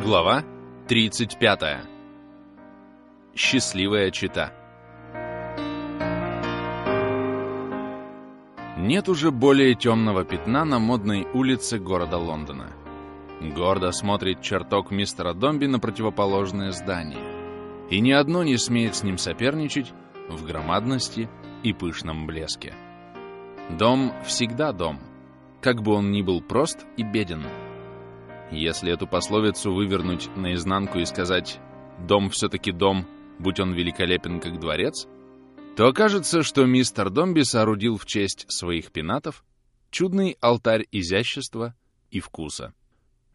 Глава 35. Счастливая чита. Нет уже более темного пятна на модной улице города Лондона. Гордо смотрит чертог мистера Домби на противоположное здание. И ни одно не смеет с ним соперничать в громадности и пышном блеске. Дом всегда дом, как бы он ни был прост и беден. Если эту пословицу вывернуть наизнанку и сказать «дом все-таки дом, будь он великолепен, как дворец», то окажется, что мистер Домби соорудил в честь своих пенатов чудный алтарь изящества и вкуса.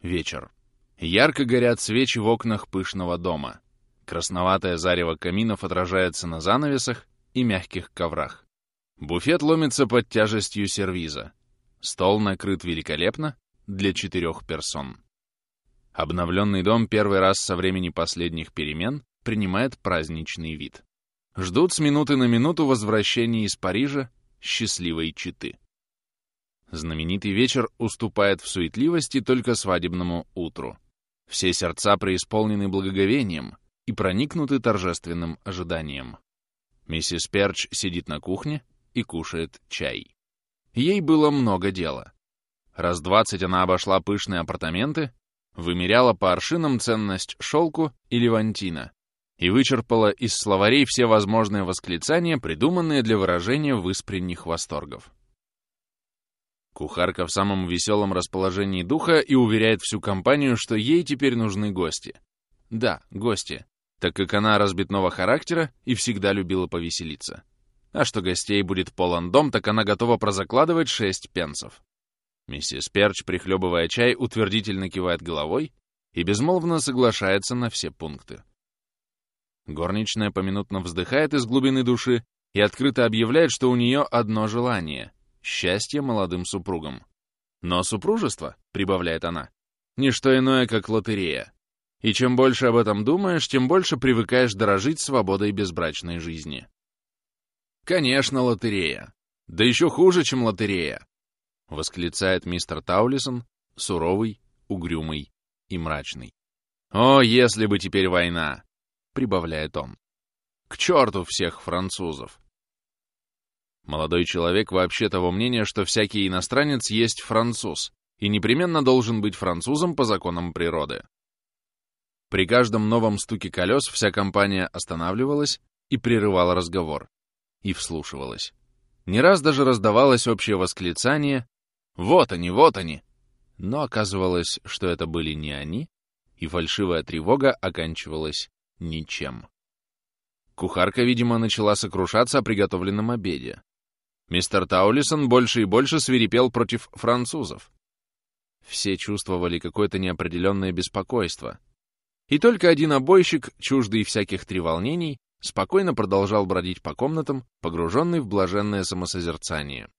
Вечер. Ярко горят свечи в окнах пышного дома. Красноватое зарево каминов отражается на занавесах и мягких коврах. Буфет ломится под тяжестью сервиза. Стол накрыт великолепно для четырех персон. Обновленный дом первый раз со времени последних перемен принимает праздничный вид. Ждут с минуты на минуту возвращения из Парижа счастливой читы. Знаменитый вечер уступает в суетливости только свадебному утру. Все сердца преисполнены благоговением и проникнуты торжественным ожиданием. Миссис Перч сидит на кухне и кушает чай. Ей было много дела. Раз двадцать она обошла пышные апартаменты вымеряла по аршинам ценность шелку и левантина и вычерпала из словарей все возможные восклицания, придуманные для выражения выспренних восторгов. Кухарка в самом веселом расположении духа и уверяет всю компанию, что ей теперь нужны гости. Да, гости, так как она разбитного характера и всегда любила повеселиться. А что гостей будет полон дом, так она готова прозакладывать шесть пенсов. Миссис Перч, прихлебывая чай, утвердительно кивает головой и безмолвно соглашается на все пункты. Горничная поминутно вздыхает из глубины души и открыто объявляет, что у нее одно желание — счастье молодым супругам. Но супружество, прибавляет она, не что иное, как лотерея. И чем больше об этом думаешь, тем больше привыкаешь дорожить свободой безбрачной жизни. Конечно, лотерея. Да еще хуже, чем лотерея. — восклицает мистер Таулисон, суровый, угрюмый и мрачный. «О, если бы теперь война!» — прибавляет он. «К черту всех французов!» Молодой человек вообще того мнения, что всякий иностранец есть француз и непременно должен быть французом по законам природы. При каждом новом стуке колес вся компания останавливалась и прерывала разговор, и вслушивалась. Не раз даже раздавалось общее восклицание вот они, вот они! Но оказывалось, что это были не они, и фальшивая тревога оканчивалась ничем. Кухарка, видимо, начала сокрушаться о приготовленном обеде. Мистер Таулисон больше и больше свирепел против французов. Все чувствовали какое-то неопределенное беспокойство. И только один обойщик, чуждый всяких треволнений, спокойно продолжал бродить по комнатам, погруженный в блаженное самосозерцание.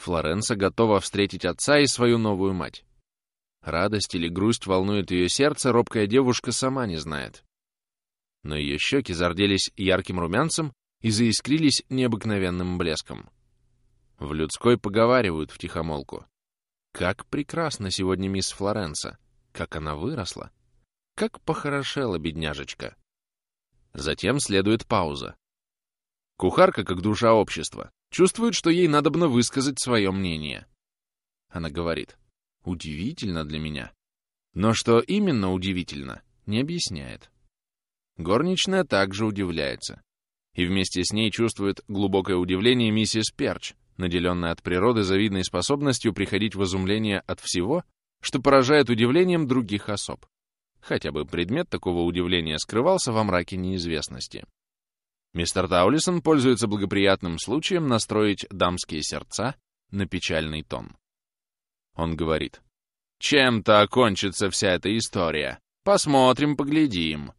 Флоренса готова встретить отца и свою новую мать. Радость или грусть волнует ее сердце, робкая девушка сама не знает. Но ее щеки зарделись ярким румянцем и заискрились необыкновенным блеском. В людской поговаривают втихомолку. Как прекрасна сегодня мисс Флоренса! Как она выросла! Как похорошела бедняжечка! Затем следует пауза. Кухарка, как душа общества, Чувствует, что ей надобно высказать свое мнение. Она говорит, удивительно для меня. Но что именно удивительно, не объясняет. Горничная также удивляется. И вместе с ней чувствует глубокое удивление миссис Перч, наделенная от природы завидной способностью приходить в изумление от всего, что поражает удивлением других особ. Хотя бы предмет такого удивления скрывался во мраке неизвестности. Мистер Таулисон пользуется благоприятным случаем настроить дамские сердца на печальный тон. Он говорит, «Чем-то окончится вся эта история. Посмотрим, поглядим».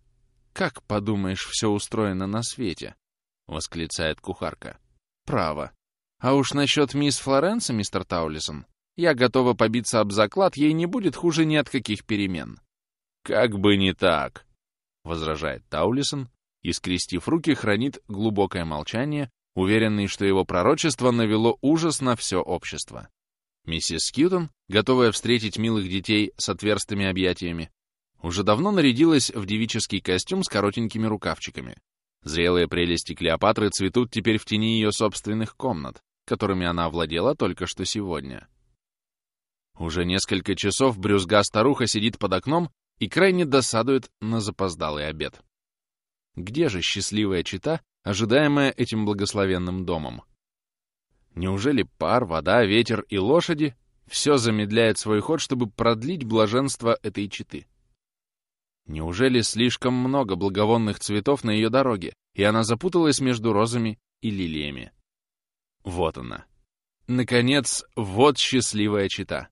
«Как, подумаешь, все устроено на свете?» — восклицает кухарка. «Право. А уж насчет мисс Флоренса, мистер Таулисон, я готова побиться об заклад, ей не будет хуже ни от каких перемен». «Как бы не так», — возражает Таулисон, и, скрестив руки, хранит глубокое молчание, уверенный, что его пророчество навело ужас на все общество. Миссис Скьютон, готовая встретить милых детей с отверстыми объятиями, уже давно нарядилась в девический костюм с коротенькими рукавчиками. Зрелые прелести Клеопатры цветут теперь в тени ее собственных комнат, которыми она овладела только что сегодня. Уже несколько часов брюзга-старуха сидит под окном и крайне досадует на запоздалый обед. Где же счастливая чита, ожидаемая этим благословенным домом? Неужели пар, вода, ветер и лошади все замедляет свой ход, чтобы продлить блаженство этой читы? Неужели слишком много благовонных цветов на ее дороге, и она запуталась между розами и лилиями? Вот она. Наконец, вот счастливая чита.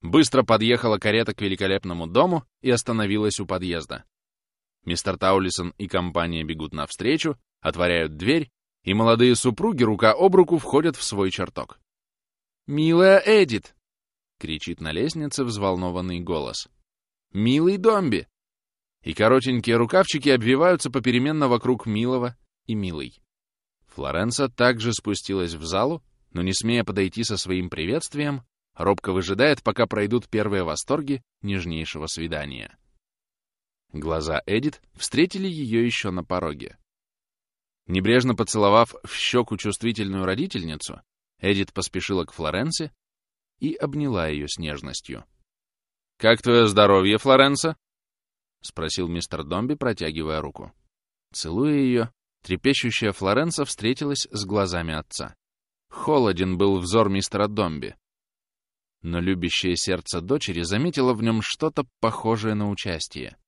Быстро подъехала карета к великолепному дому и остановилась у подъезда. Мистер Таулисон и компания бегут навстречу, отворяют дверь, и молодые супруги рука об руку входят в свой чертог. «Милая Эдит!» — кричит на лестнице взволнованный голос. «Милый Домби!» И коротенькие рукавчики обвиваются попеременно вокруг милого и милой. Флоренса также спустилась в залу, но не смея подойти со своим приветствием, робко выжидает, пока пройдут первые восторги нежнейшего свидания. Глаза Эдит встретили ее еще на пороге. Небрежно поцеловав в щеку чувствительную родительницу, Эдит поспешила к Флоренсе и обняла ее с нежностью. «Как твое здоровье, Флоренса?» — спросил мистер Домби, протягивая руку. Целуя ее, трепещущая Флоренса встретилась с глазами отца. Холоден был взор мистера Домби. Но любящее сердце дочери заметило в нем что-то похожее на участие.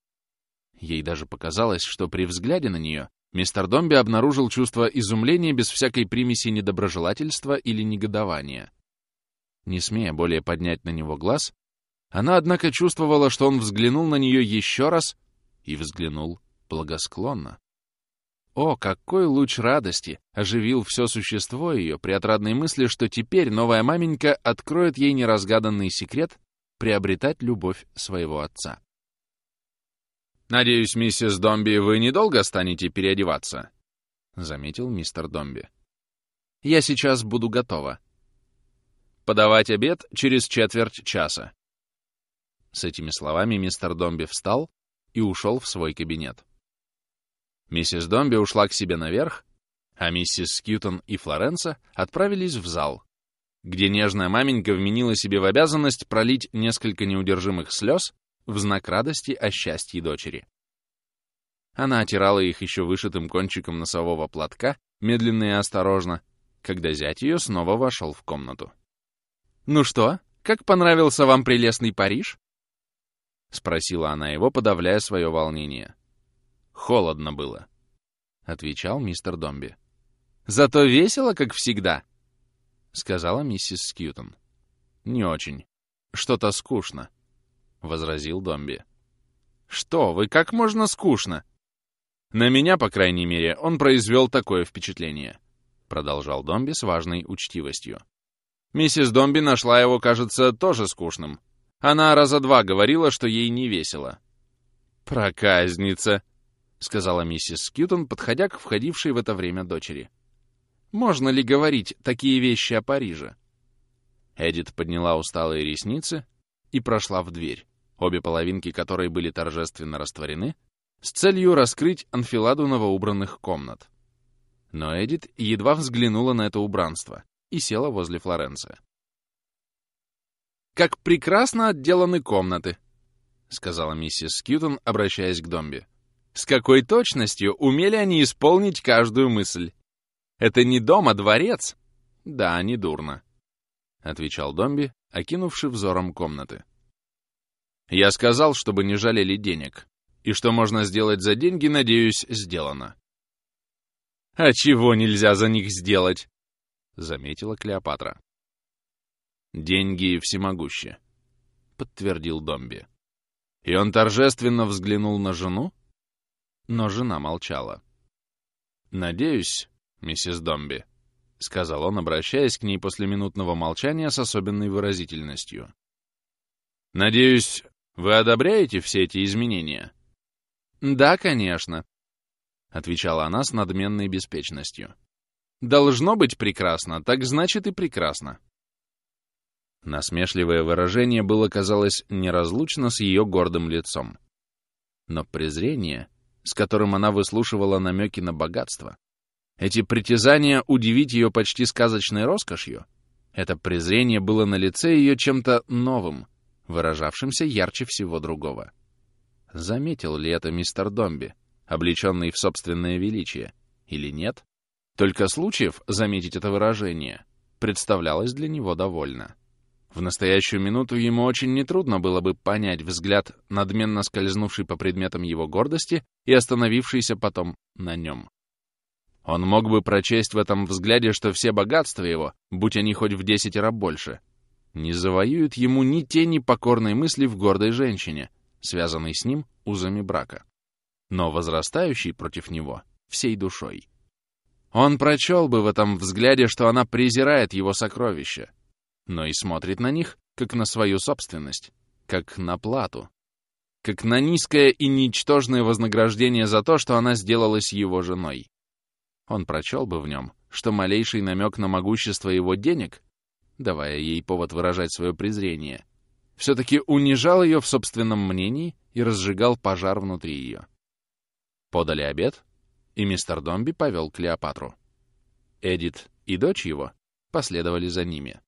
Ей даже показалось, что при взгляде на нее мистер Домби обнаружил чувство изумления без всякой примеси недоброжелательства или негодования. Не смея более поднять на него глаз, она, однако, чувствовала, что он взглянул на нее еще раз и взглянул благосклонно. О, какой луч радости оживил все существо ее при отрадной мысли, что теперь новая маменька откроет ей неразгаданный секрет приобретать любовь своего отца. «Надеюсь, миссис Домби, вы недолго станете переодеваться?» — заметил мистер Домби. «Я сейчас буду готова». «Подавать обед через четверть часа», с этими словами мистер Домби встал и ушел в свой кабинет. Миссис Домби ушла к себе наверх, а миссис Скьютон и Флоренса отправились в зал, где нежная маменька вменила себе в обязанность пролить несколько неудержимых слез в знак радости о счастье дочери. Она отирала их еще вышитым кончиком носового платка, медленно и осторожно, когда зять ее снова вошел в комнату. «Ну что, как понравился вам прелестный Париж?» — спросила она его, подавляя свое волнение. «Холодно было», — отвечал мистер Домби. «Зато весело, как всегда», — сказала миссис Скьютон. «Не очень. Что-то скучно», — возразил Домби. «Что вы, как можно скучно?» «На меня, по крайней мере, он произвел такое впечатление», — продолжал Домби с важной учтивостью. «Миссис Домби нашла его, кажется, тоже скучным. Она раза два говорила, что ей не весело. «Проказница!» — сказала миссис Скьютон, подходя к входившей в это время дочери. «Можно ли говорить такие вещи о Париже?» Эдит подняла усталые ресницы и прошла в дверь, обе половинки которой были торжественно растворены, с целью раскрыть анфиладу новоубранных комнат. Но Эдит едва взглянула на это убранство и села возле Флоренции. «Как прекрасно отделаны комнаты!» — сказала миссис Скьютон, обращаясь к Домби. «С какой точностью умели они исполнить каждую мысль! Это не дом, а дворец!» «Да, не дурно», — отвечал Домби, окинувши взором комнаты. «Я сказал, чтобы не жалели денег, и что можно сделать за деньги, надеюсь, сделано». «А чего нельзя за них сделать?» — заметила Клеопатра. «Деньги всемогущи», — подтвердил Домби. И он торжественно взглянул на жену, но жена молчала. «Надеюсь, миссис Домби», — сказал он, обращаясь к ней после минутного молчания с особенной выразительностью. «Надеюсь, вы одобряете все эти изменения?» «Да, конечно», — отвечала она с надменной беспечностью. «Должно быть прекрасно, так значит и прекрасно. Насмешливое выражение было, казалось, неразлучно с ее гордым лицом. Но презрение, с которым она выслушивала намеки на богатство, эти притязания удивить ее почти сказочной роскошью, это презрение было на лице ее чем-то новым, выражавшимся ярче всего другого. Заметил ли это мистер Домби, облеченный в собственное величие, или нет? Только случаев заметить это выражение представлялось для него довольно. В настоящую минуту ему очень нетрудно было бы понять взгляд, надменно скользнувший по предметам его гордости и остановившийся потом на нем. Он мог бы прочесть в этом взгляде, что все богатства его, будь они хоть в десятеро больше, не завоюют ему ни тени покорной мысли в гордой женщине, связанной с ним узами брака, но возрастающей против него всей душой. Он прочел бы в этом взгляде, что она презирает его сокровища, но и смотрит на них, как на свою собственность, как на плату, как на низкое и ничтожное вознаграждение за то, что она сделалась его женой. Он прочел бы в нем, что малейший намек на могущество его денег, давая ей повод выражать свое презрение, все-таки унижал ее в собственном мнении и разжигал пожар внутри ее. Подали обед, и мистер Домби повел Клеопатру. Эдит и дочь его последовали за ними.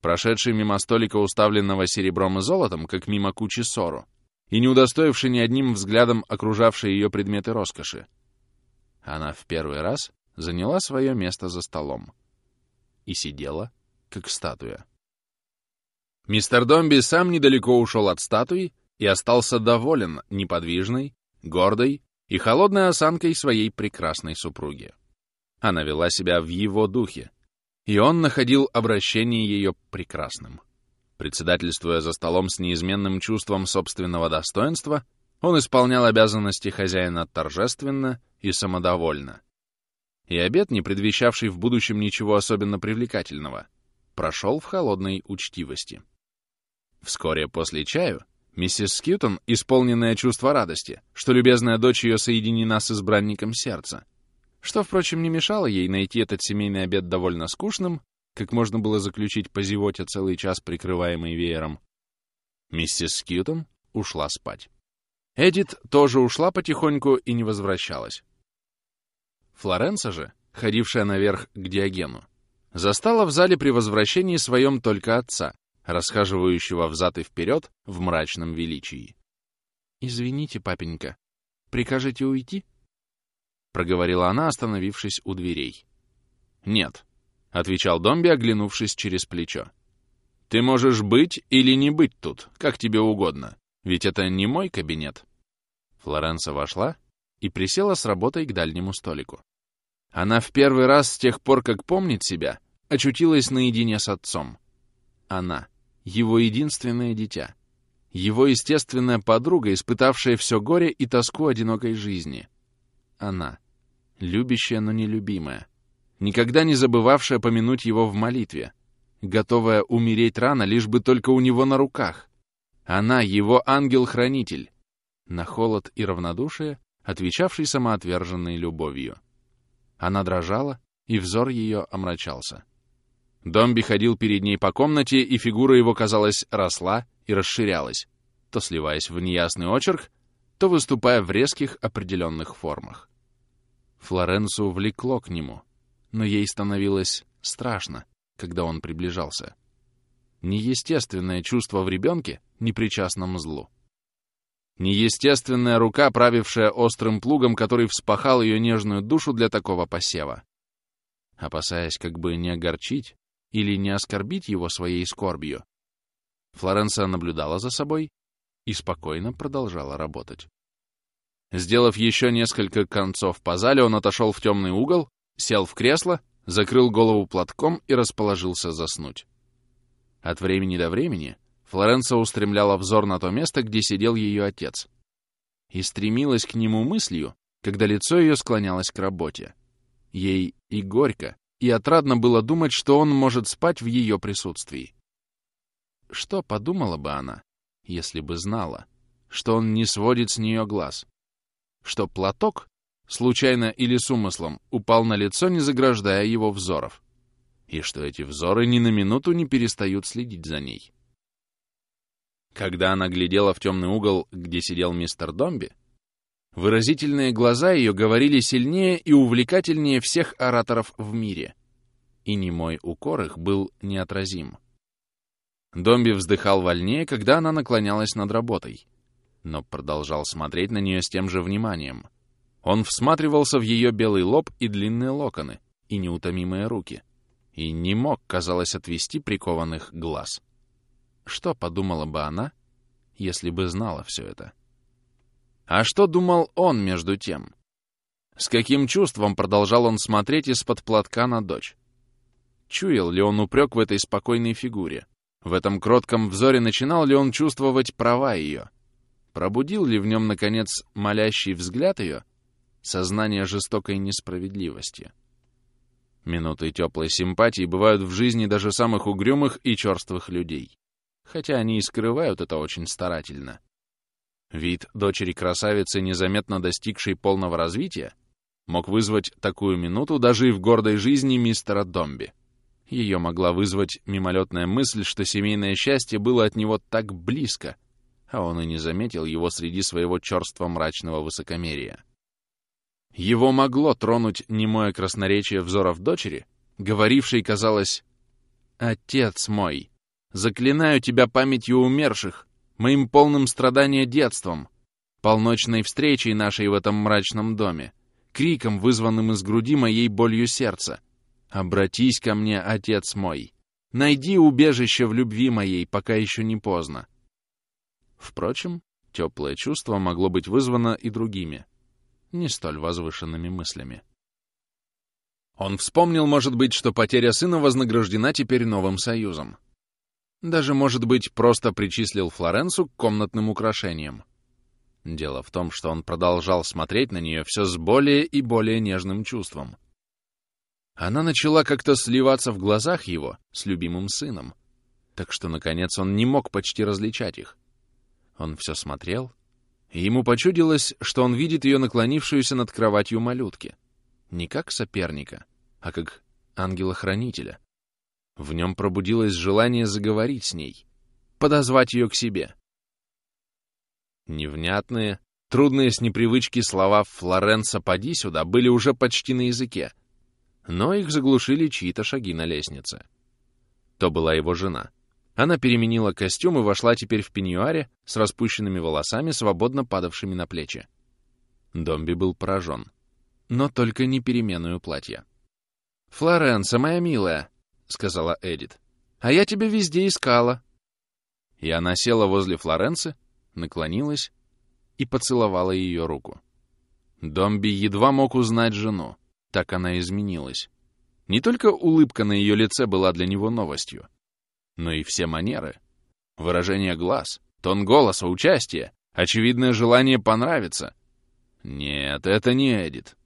Прошедший мимо столика, уставленного серебром и золотом, как мимо кучи ссору, и не удостоивший ни одним взглядом окружавшие ее предметы роскоши, она в первый раз заняла свое место за столом и сидела, как статуя. Мистер Домби сам недалеко ушел от статуи и остался доволен неподвижной, гордой и холодной осанкой своей прекрасной супруги. Она вела себя в его духе, и он находил обращение ее прекрасным. Председательствуя за столом с неизменным чувством собственного достоинства, он исполнял обязанности хозяина торжественно и самодовольно. И обед, не предвещавший в будущем ничего особенно привлекательного, прошел в холодной учтивости. Вскоре после чаю миссис Скьютон, исполненная чувства радости, что любезная дочь ее соединена с избранником сердца, что, впрочем, не мешало ей найти этот семейный обед довольно скучным, как можно было заключить по зевоте целый час, прикрываемый веером. Миссис Скьютон ушла спать. Эдит тоже ушла потихоньку и не возвращалась. Флоренса же, ходившая наверх к Диогену, застала в зале при возвращении своем только отца, расхаживающего взад и вперед в мрачном величии. «Извините, папенька, прикажете уйти?» — проговорила она, остановившись у дверей. «Нет», — отвечал Домби, оглянувшись через плечо. «Ты можешь быть или не быть тут, как тебе угодно, ведь это не мой кабинет». Флоренса вошла и присела с работой к дальнему столику. Она в первый раз с тех пор, как помнит себя, очутилась наедине с отцом. Она, его единственное дитя, его естественная подруга, испытавшая все горе и тоску одинокой жизни — она, любящая, но нелюбимая, никогда не забывавшая помянуть его в молитве, готовая умереть рано, лишь бы только у него на руках. Она, его ангел-хранитель, на холод и равнодушие, отвечавший самоотверженной любовью. Она дрожала, и взор ее омрачался. Домби ходил перед ней по комнате, и фигура его, казалось, росла и расширялась, то сливаясь в неясный очерк, то выступая в резких определенных формах. Флоренцию влекло к нему, но ей становилось страшно, когда он приближался. Неестественное чувство в ребенке, непричастном злу. Неестественная рука, правившая острым плугом, который вспахал ее нежную душу для такого посева. Опасаясь как бы не огорчить или не оскорбить его своей скорбью, Флоренция наблюдала за собой и спокойно продолжала работать. Сделав еще несколько концов по зале, он отошел в темный угол, сел в кресло, закрыл голову платком и расположился заснуть. От времени до времени Флоренса устремляла взор на то место, где сидел ее отец, и стремилась к нему мыслью, когда лицо ее склонялось к работе. Ей и горько, и отрадно было думать, что он может спать в ее присутствии. Что подумала бы она, если бы знала, что он не сводит с нее глаз, что платок, случайно или с умыслом, упал на лицо, не заграждая его взоров, и что эти взоры ни на минуту не перестают следить за ней. Когда она глядела в темный угол, где сидел мистер Домби, выразительные глаза ее говорили сильнее и увлекательнее всех ораторов в мире, и немой укор их был неотразим. Домби вздыхал вольнее, когда она наклонялась над работой, но продолжал смотреть на нее с тем же вниманием. Он всматривался в ее белый лоб и длинные локоны, и неутомимые руки, и не мог, казалось, отвести прикованных глаз. Что подумала бы она, если бы знала все это? А что думал он между тем? С каким чувством продолжал он смотреть из-под платка на дочь? Чуял ли он упрек в этой спокойной фигуре? В этом кротком взоре начинал ли он чувствовать права ее? Пробудил ли в нем, наконец, молящий взгляд ее сознание жестокой несправедливости? Минуты теплой симпатии бывают в жизни даже самых угрюмых и черствых людей, хотя они и скрывают это очень старательно. Вид дочери красавицы, незаметно достигшей полного развития, мог вызвать такую минуту даже и в гордой жизни мистера Домби. Ее могла вызвать мимолетная мысль, что семейное счастье было от него так близко, а он и не заметил его среди своего черства-мрачного высокомерия. Его могло тронуть немое красноречие взоров дочери, говорившей, казалось, «Отец мой, заклинаю тебя памятью умерших, моим полным страдания детством, полночной встречей нашей в этом мрачном доме, криком, вызванным из груди моей болью сердца, «Обратись ко мне, отец мой! Найди убежище в любви моей, пока еще не поздно!» Впрочем, теплое чувство могло быть вызвано и другими, не столь возвышенными мыслями. Он вспомнил, может быть, что потеря сына вознаграждена теперь новым союзом. Даже, может быть, просто причислил Флоренцу к комнатным украшениям. Дело в том, что он продолжал смотреть на нее все с более и более нежным чувством — она начала как-то сливаться в глазах его с любимым сыном, так что, наконец, он не мог почти различать их. Он все смотрел, и ему почудилось, что он видит ее наклонившуюся над кроватью малютки. Не как соперника, а как ангела-хранителя. В нем пробудилось желание заговорить с ней, подозвать ее к себе. Невнятные, трудные с непривычки слова «Флоренса, поди сюда» были уже почти на языке — но их заглушили чьи-то шаги на лестнице. То была его жена. Она переменила костюм и вошла теперь в пеньюаре с распущенными волосами, свободно падавшими на плечи. Домби был поражен. Но только не переменную платья. «Флоренса, моя милая», — сказала Эдит, — «а я тебя везде искала». И она села возле Флоренции, наклонилась и поцеловала ее руку. Домби едва мог узнать жену. Так она изменилась. Не только улыбка на ее лице была для него новостью, но и все манеры. Выражение глаз, тон голоса, участие, очевидное желание понравиться. Нет, это не Эдит.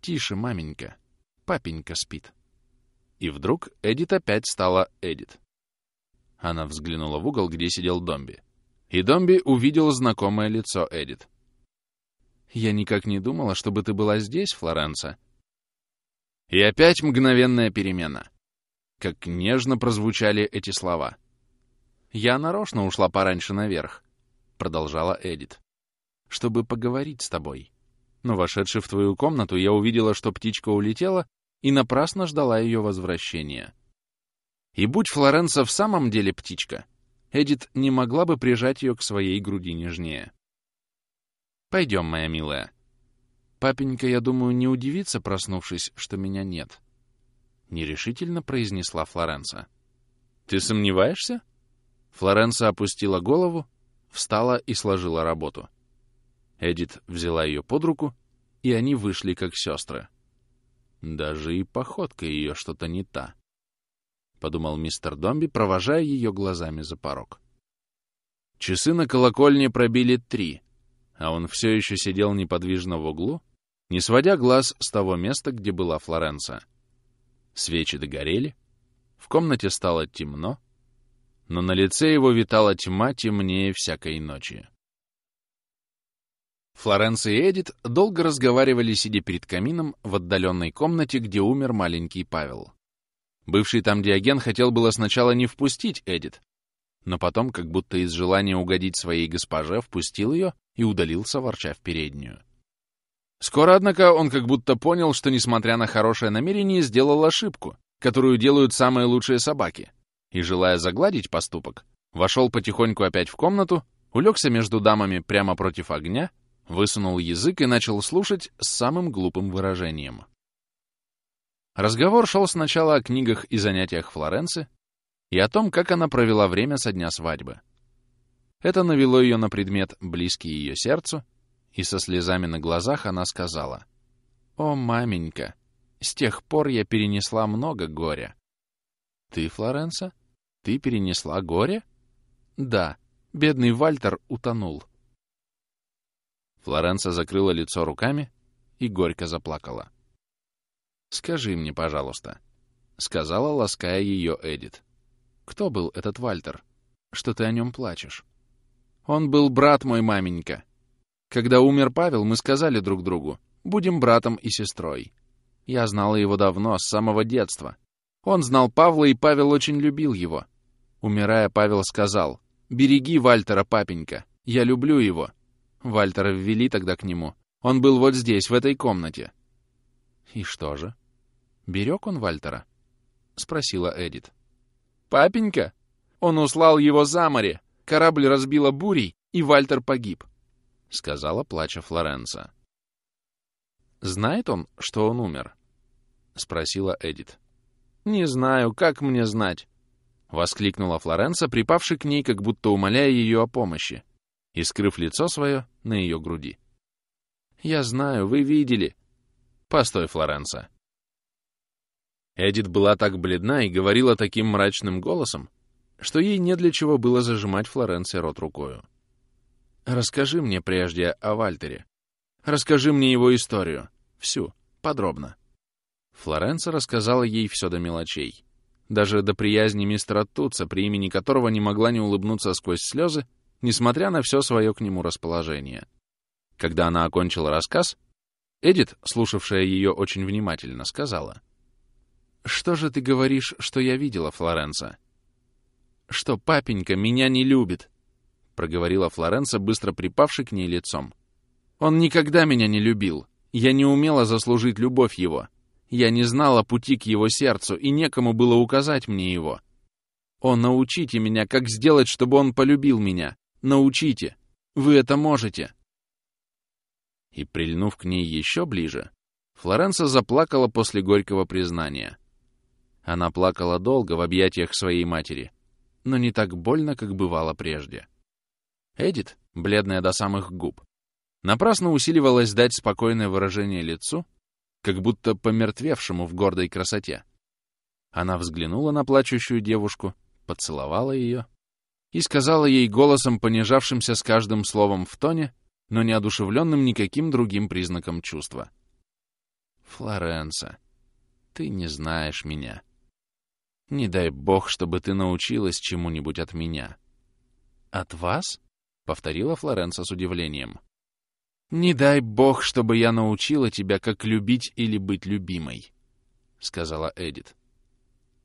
Тише, маменька. Папенька спит. И вдруг Эдит опять стала Эдит. Она взглянула в угол, где сидел Домби. И Домби увидел знакомое лицо Эдит. «Я никак не думала, чтобы ты была здесь, Флоренса», и опять мгновенная перемена. Как нежно прозвучали эти слова. «Я нарочно ушла пораньше наверх», — продолжала Эдит, — «чтобы поговорить с тобой. Но, вошедши в твою комнату, я увидела, что птичка улетела, и напрасно ждала ее возвращения. И будь Флоренса в самом деле птичка, Эдит не могла бы прижать ее к своей груди нежнее. «Пойдем, моя милая», Папенька, я думаю, не удивится, проснувшись, что меня нет. Нерешительно произнесла Флоренса. Ты сомневаешься? Флоренса опустила голову, встала и сложила работу. Эдит взяла ее под руку, и они вышли как сестры. Даже и походка ее что-то не та, — подумал мистер Домби, провожая ее глазами за порог. Часы на колокольне пробили три, а он все еще сидел неподвижно в углу, не сводя глаз с того места, где была Флоренса. Свечи догорели, в комнате стало темно, но на лице его витала тьма темнее всякой ночи. Флоренция и Эдит долго разговаривали, сидя перед камином в отдаленной комнате, где умер маленький Павел. Бывший там Диоген хотел было сначала не впустить Эдит, но потом, как будто из желания угодить своей госпоже, впустил ее и удалился, ворча в переднюю. Скоро, однако, он как будто понял, что, несмотря на хорошее намерение, сделал ошибку, которую делают самые лучшие собаки, и, желая загладить поступок, вошел потихоньку опять в комнату, улегся между дамами прямо против огня, высунул язык и начал слушать с самым глупым выражением. Разговор шел сначала о книгах и занятиях Флоренции и о том, как она провела время со дня свадьбы. Это навело ее на предмет, близкий ее сердцу, и со слезами на глазах она сказала, «О, маменька, с тех пор я перенесла много горя». «Ты, Флоренса, ты перенесла горе?» «Да, бедный Вальтер утонул». Флоренса закрыла лицо руками и горько заплакала. «Скажи мне, пожалуйста», — сказала, лаская ее Эдит. «Кто был этот Вальтер? Что ты о нем плачешь?» «Он был брат мой, маменька. Когда умер Павел, мы сказали друг другу, будем братом и сестрой. Я знала его давно, с самого детства. Он знал Павла, и Павел очень любил его. Умирая, Павел сказал, «Береги Вальтера, папенька, я люблю его». Вальтера ввели тогда к нему. Он был вот здесь, в этой комнате. «И что же? Берег он Вальтера?» — спросила Эдит. «Папенька? Он услал его за море. Корабль разбила бурей, и Вальтер погиб», — сказала, плача Флоренса. «Знает он, что он умер?» — спросила Эдит. «Не знаю, как мне знать?» — воскликнула Флоренса, припавши к ней, как будто умоляя ее о помощи, и скрыв лицо свое на ее груди. «Я знаю, вы видели. Постой, Флоренса. Эдит была так бледна и говорила таким мрачным голосом, что ей не для чего было зажимать Флоренции рот рукою. «Расскажи мне прежде о Вальтере. Расскажи мне его историю. Всю. Подробно». Флоренция рассказала ей все до мелочей. Даже до приязни мистера Туца, при имени которого не могла не улыбнуться сквозь слезы, несмотря на все свое к нему расположение. Когда она окончила рассказ, Эдит, слушавшая ее очень внимательно, сказала. «Что же ты говоришь, что я видела, Флоренса?» «Что папенька меня не любит», — проговорила Флоренса, быстро припавший к ней лицом. «Он никогда меня не любил. Я не умела заслужить любовь его. Я не знала пути к его сердцу, и некому было указать мне его. О, научите меня, как сделать, чтобы он полюбил меня. Научите. Вы это можете» и, прильнув к ней еще ближе, Флоренса заплакала после горького признания. Она плакала долго в объятиях своей матери, но не так больно, как бывало прежде. Эдит, бледная до самых губ, напрасно усиливалась дать спокойное выражение лицу, как будто помертвевшему в гордой красоте. Она взглянула на плачущую девушку, поцеловала ее и сказала ей голосом, понижавшимся с каждым словом в тоне, но не одушевленным никаким другим признаком чувства. «Флоренса, ты не знаешь меня. Не дай бог, чтобы ты научилась чему-нибудь от меня». «От вас?» — повторила Флоренса с удивлением. «Не дай бог, чтобы я научила тебя, как любить или быть любимой», — сказала Эдит.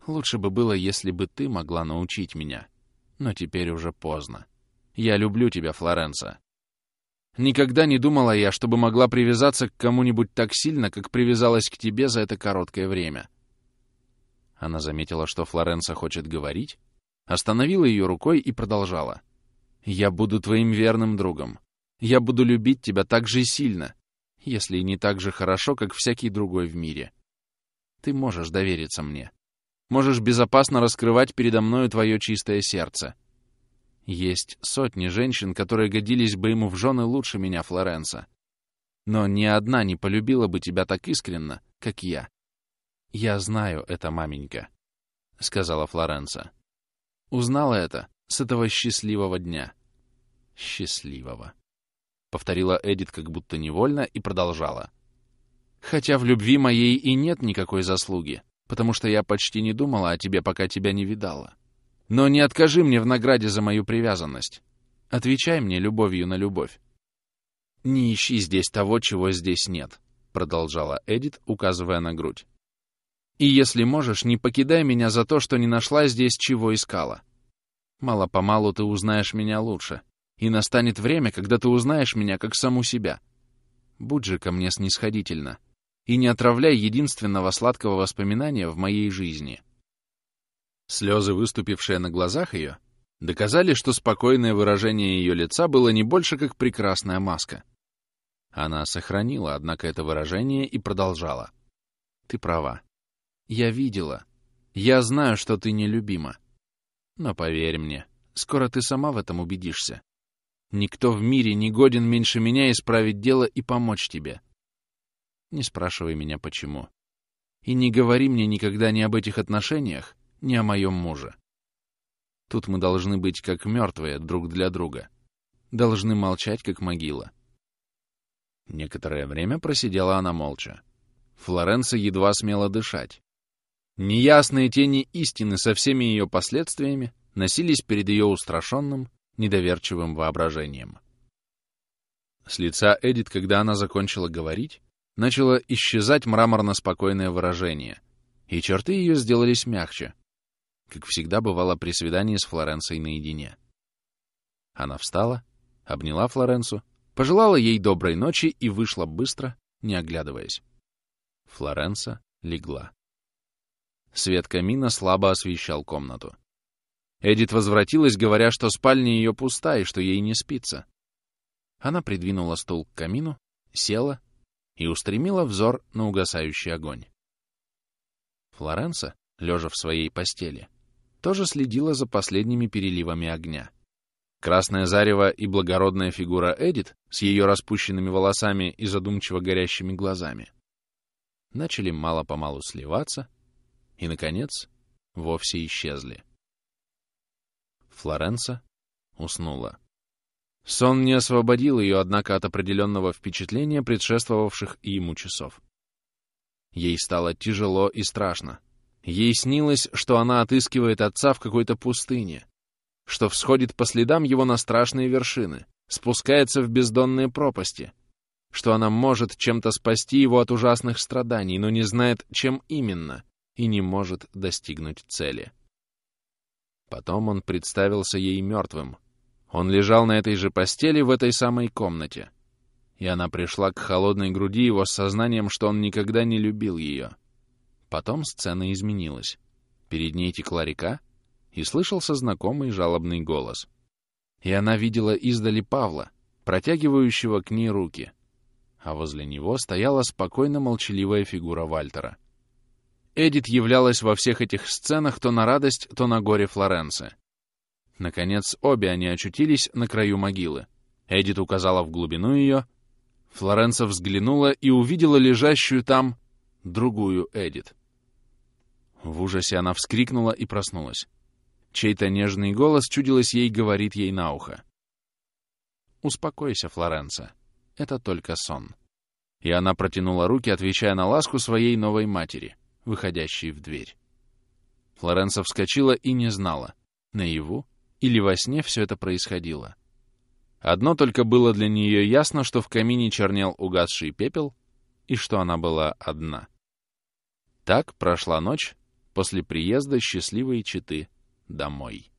«Лучше бы было, если бы ты могла научить меня. Но теперь уже поздно. Я люблю тебя, Флоренса. Никогда не думала я, чтобы могла привязаться к кому-нибудь так сильно, как привязалась к тебе за это короткое время. Она заметила, что Флоренса хочет говорить, остановила ее рукой и продолжала. «Я буду твоим верным другом. Я буду любить тебя так же сильно, если и не так же хорошо, как всякий другой в мире. Ты можешь довериться мне. Можешь безопасно раскрывать передо мною твое чистое сердце. Есть сотни женщин, которые годились бы ему в жены лучше меня, Флоренса. Но ни одна не полюбила бы тебя так искренно, как я. Я знаю это, маменька, — сказала Флоренса. Узнала это с этого счастливого дня. Счастливого. Повторила Эдит как будто невольно и продолжала. Хотя в любви моей и нет никакой заслуги, потому что я почти не думала о тебе, пока тебя не видала. Но не откажи мне в награде за мою привязанность. Отвечай мне любовью на любовь. «Не ищи здесь того, чего здесь нет», — продолжала Эдит, указывая на грудь. И если можешь, не покидай меня за то, что не нашла здесь, чего искала. Мало-помалу ты узнаешь меня лучше, и настанет время, когда ты узнаешь меня как саму себя. Будь же ко мне снисходительно, и не отравляй единственного сладкого воспоминания в моей жизни. Слезы, выступившие на глазах ее, доказали, что спокойное выражение ее лица было не больше, как прекрасная маска. Она сохранила, однако, это выражение и продолжала. «Ты права. Я видела. Я знаю, что ты нелюбима. Но поверь мне, скоро ты сама в этом убедишься. Никто в мире не годен меньше меня исправить дело и помочь тебе. Не спрашивай меня, почему. И не говори мне никогда ни об этих отношениях, ни о моем муже. Тут мы должны быть как мертвые друг для друга. Должны молчать, как могила. Некоторое время просидела она молча. Флоренция едва смела дышать. Неясные тени истины со всеми ее последствиями носились перед ее устрашенным, недоверчивым воображением. С лица Эдит, когда она закончила говорить, начало исчезать мраморно-спокойное выражение, и черты ее сделались мягче, как всегда бывало при свидании с Флоренцией наедине. Она встала, обняла Флоренцу, пожелала ей доброй ночи и вышла быстро, не оглядываясь. Флоренса легла. Свет камина слабо освещал комнату. Эдит возвратилась, говоря, что спальня ее пуста и что ей не спится. Она придвинула стул к камину, села и устремила взор на угасающий огонь. Флоренса, лежа в своей постели, тоже следила за последними переливами огня. Красное зарево и благородная фигура Эдит с ее распущенными волосами и задумчиво горящими глазами начали мало-помалу сливаться и, наконец, вовсе исчезли. Флоренса уснула. Сон не освободил ее, однако, от определенного впечатления предшествовавших ему часов. Ей стало тяжело и страшно. Ей снилось, что она отыскивает отца в какой-то пустыне, что всходит по следам его на страшные вершины, спускается в бездонные пропасти, что она может чем-то спасти его от ужасных страданий, но не знает, чем именно, и не может достигнуть цели. Потом он представился ей мертвым. Он лежал на этой же постели в этой самой комнате. И она пришла к холодной груди его с сознанием, что он никогда не любил ее. Потом сцена изменилась. Перед ней текла река, и слышался знакомый жалобный голос. И она видела издали Павла, протягивающего к ней руки, а возле него стояла спокойно молчаливая фигура Вальтера. Эдит являлась во всех этих сценах то на радость, то на горе Флоренции. Наконец, обе они очутились на краю могилы. Эдит указала в глубину ее. Флоренса взглянула и увидела лежащую там другую Эдит. В ужасе она вскрикнула и проснулась. Чей-то нежный голос, чудилось ей, говорит ей на ухо. «Успокойся, Флоренса. Это только сон». И она протянула руки, отвечая на ласку своей новой матери — выходящей в дверь. Флоренса вскочила и не знала, наяву или во сне все это происходило. Одно только было для нее ясно, что в камине чернел угасший пепел и что она была одна. Так прошла ночь после приезда счастливой Читы домой.